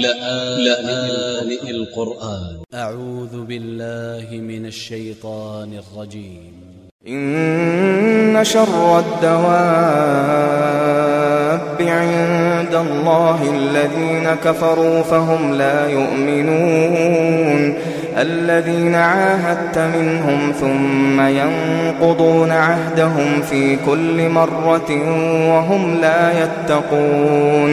لآن القرآن. أ ع و ذ ب ا ل ل ه من ا ل ش ي ط ا ن ا ل ج ي م إن شر الدواب عند الله الذين كفروا فهم لا يؤمنون. الذين عاهدت منهم ثم ينقضون عهدهم في كل مرة وهم لا يتقون.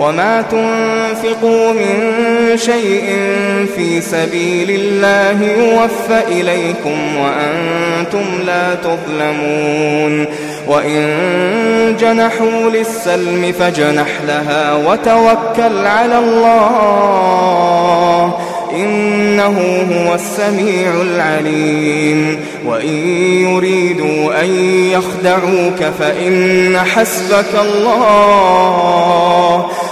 وما تنفقوا من شيء في سبيل الله يوفى إليكم وأنتم لا تظلمون. وإن جنحوا للسلم فجنح لها وتوكل على الله. إنه هو السميع العليم. وإن يريدوا أن يخدعوك فإن حسبك الله.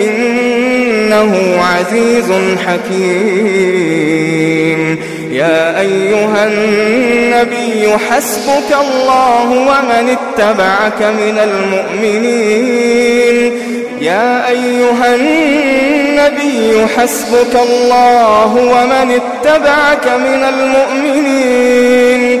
إنه عزيز حكيم. يا أيها النبي حسبك الله ومن اتبعك من المؤمنين. يا أيها النبي حسبك الله ومن اتبعك من المؤمنين.